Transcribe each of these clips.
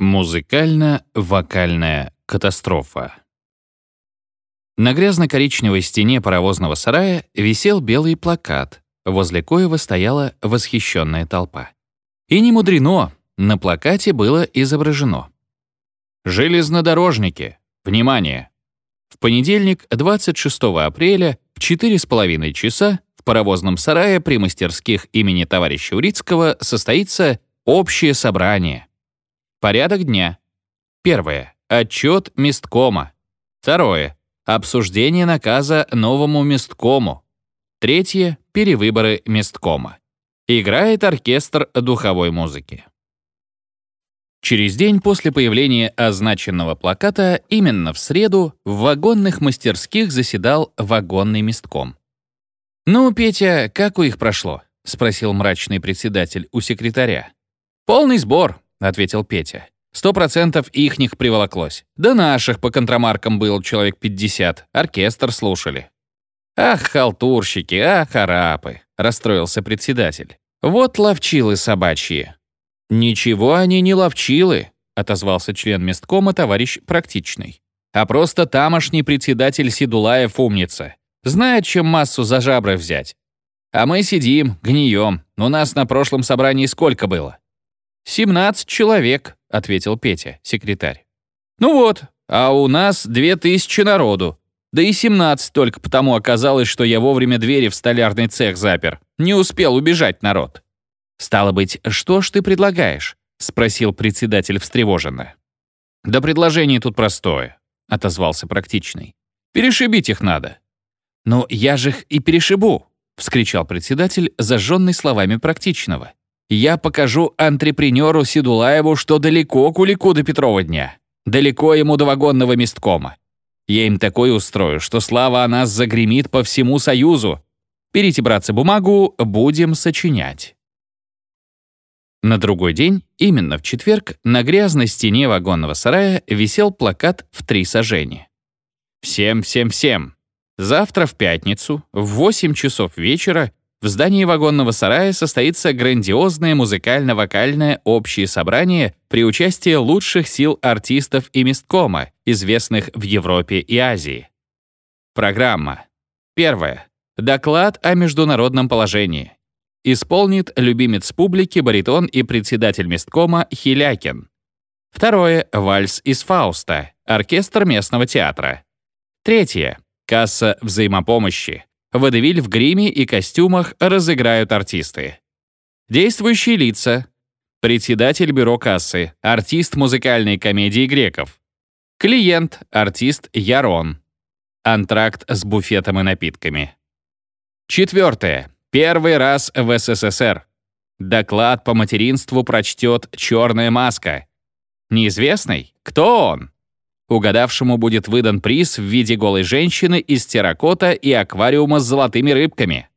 Музыкально-вокальная катастрофа. На грязно-коричневой стене паровозного сарая висел белый плакат, возле коего стояла восхищенная толпа. И не мудрено, на плакате было изображено. «Железнодорожники! Внимание! В понедельник, 26 апреля, в 4,5 часа в паровозном сарае при мастерских имени товарища Урицкого состоится общее собрание. Порядок дня. Первое. Отчет месткома. Второе. Обсуждение наказа новому месткому. Третье. Перевыборы месткома. Играет оркестр духовой музыки. Через день после появления означенного плаката, именно в среду, в вагонных мастерских заседал вагонный местком. «Ну, Петя, как у их прошло?» — спросил мрачный председатель у секретаря. «Полный сбор», — ответил Петя. «Сто процентов ихних приволоклось. Да наших по контрамаркам было человек 50. Оркестр слушали». «Ах, халтурщики, ах, арапы!» — расстроился председатель. «Вот ловчилы собачьи». «Ничего они не ловчилы», — отозвался член месткома товарищ Практичный. «А просто тамошний председатель Сидулаев умница. Знает, чем массу за жабры взять. А мы сидим, гнием. У нас на прошлом собрании сколько было? «Семнадцать человек», — ответил Петя, секретарь. «Ну вот, а у нас две тысячи народу. Да и семнадцать только потому оказалось, что я вовремя двери в столярный цех запер. Не успел убежать народ». «Стало быть, что ж ты предлагаешь?» — спросил председатель встревоженно. «Да предложение тут простое», — отозвался практичный. «Перешибить их надо». «Но я же их и перешибу», — вскричал председатель, зажженный словами практичного. Я покажу антрепренеру Сидулаеву, что далеко кулику до Петрова дня. Далеко ему до вагонного месткома. Я им такое устрою, что слава о нас загремит по всему Союзу. Берите, братцы, бумагу, будем сочинять. На другой день, именно в четверг, на грязной стене вагонного сарая висел плакат в три сажения. «Всем, всем, всем! Завтра в пятницу в 8 часов вечера в здании вагонного сарая состоится грандиозное музыкально-вокальное общее собрание при участии лучших сил артистов и месткома, известных в Европе и Азии. Программа. Первое. Доклад о международном положении. Исполнит любимец публики баритон и председатель месткома Хилякин. Второе. Вальс из Фауста. Оркестр местного театра. Третье. Касса взаимопомощи. Водевиль в гриме и костюмах разыграют артисты. Действующие лица. Председатель бюро кассы, артист музыкальной комедии греков. Клиент, артист Ярон. Антракт с буфетом и напитками. Четвертое. Первый раз в СССР. Доклад по материнству прочтет «Черная маска». Неизвестный? Кто он? Угадавшему будет выдан приз в виде голой женщины из терракота и аквариума с золотыми рыбками.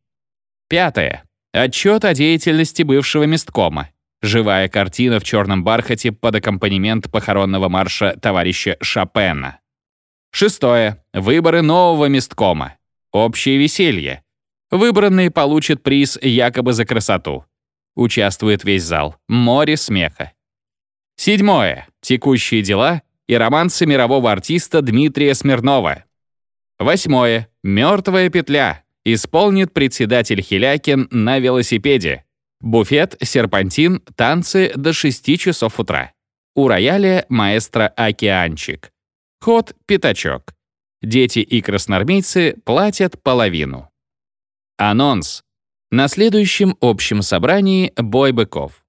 Пятое. Отчет о деятельности бывшего месткома. Живая картина в черном бархате под аккомпанемент похоронного марша товарища Шопена. Шестое. Выборы нового месткома. Общее веселье. Выбранные получат приз якобы за красоту. Участвует весь зал. Море смеха. Седьмое. Текущие дела и романсы мирового артиста Дмитрия Смирнова. Восьмое. «Мертвая петля» исполнит председатель Хилякин на велосипеде. Буфет, серпантин, танцы до 6 часов утра. У рояля маэстро «Океанчик». Ход «Пятачок». Дети и красноармейцы платят половину. Анонс. На следующем общем собрании бой быков.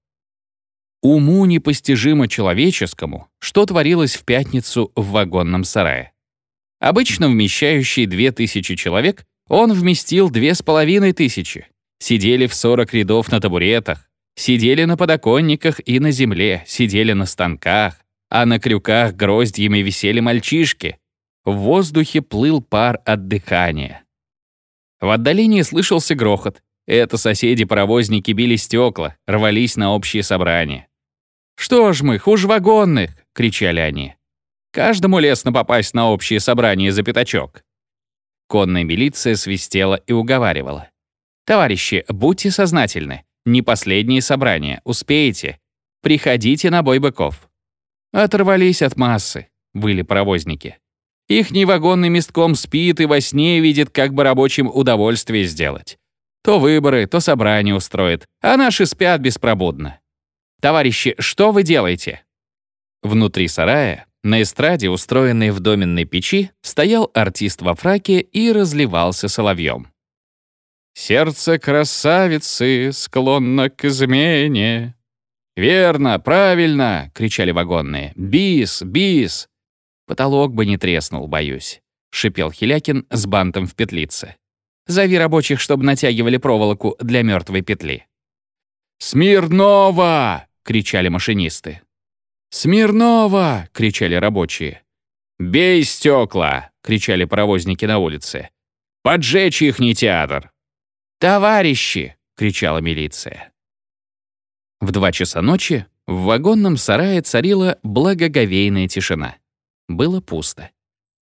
Уму непостижимо человеческому, что творилось в пятницу в вагонном сарае. Обычно вмещающий 2000 человек, он вместил 2500. Сидели в 40 рядов на табуретах, сидели на подоконниках и на земле, сидели на станках, а на крюках гроздьями висели мальчишки. В воздухе плыл пар от дыхания. В отдалении слышался грохот. Это соседи-паровозники били стекла, рвались на общее собрание. «Что ж мы, хуже вагонных!» — кричали они. «Каждому лестно попасть на общее собрание за пятачок». Конная милиция свистела и уговаривала. «Товарищи, будьте сознательны. Не последнее собрание. Успеете. Приходите на бой быков». Оторвались от массы, выли паровозники. Ихний вагонный местком спит и во сне видит, как бы рабочим удовольствие сделать. То выборы, то собрание устроит, а наши спят беспробудно. Товарищи, что вы делаете? Внутри сарая, на эстраде, устроенной в доменной печи, стоял артист во фраке и разливался соловьем. «Сердце красавицы склонно к измене». «Верно, правильно!» — кричали вагонные. «Бис, бис!» «Потолок бы не треснул, боюсь», — шипел Хилякин с бантом в петлице. «Зови рабочих, чтобы натягивали проволоку для мертвой петли». «Смирнова!» — кричали машинисты. «Смирнова!» — кричали рабочие. «Бей стекла!» — кричали паровозники на улице. «Поджечь их не театр!» «Товарищи!» — кричала милиция. В два часа ночи в вагонном сарае царила благоговейная тишина. Было пусто.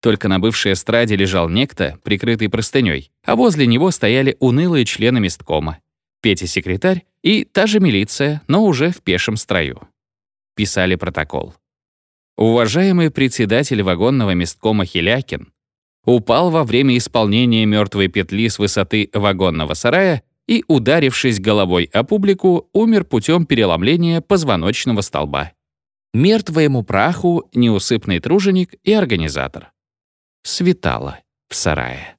Только на бывшей эстраде лежал некто, прикрытый простыней, а возле него стояли унылые члены месткома. Петя-секретарь и та же милиция, но уже в пешем строю. Писали протокол. Уважаемый председатель вагонного месткома Хилякин упал во время исполнения мертвой петли с высоты вагонного сарая и, ударившись головой о публику, умер путем переломления позвоночного столба. Мертвому праху неусыпный труженик и организатор. Светало в сарае.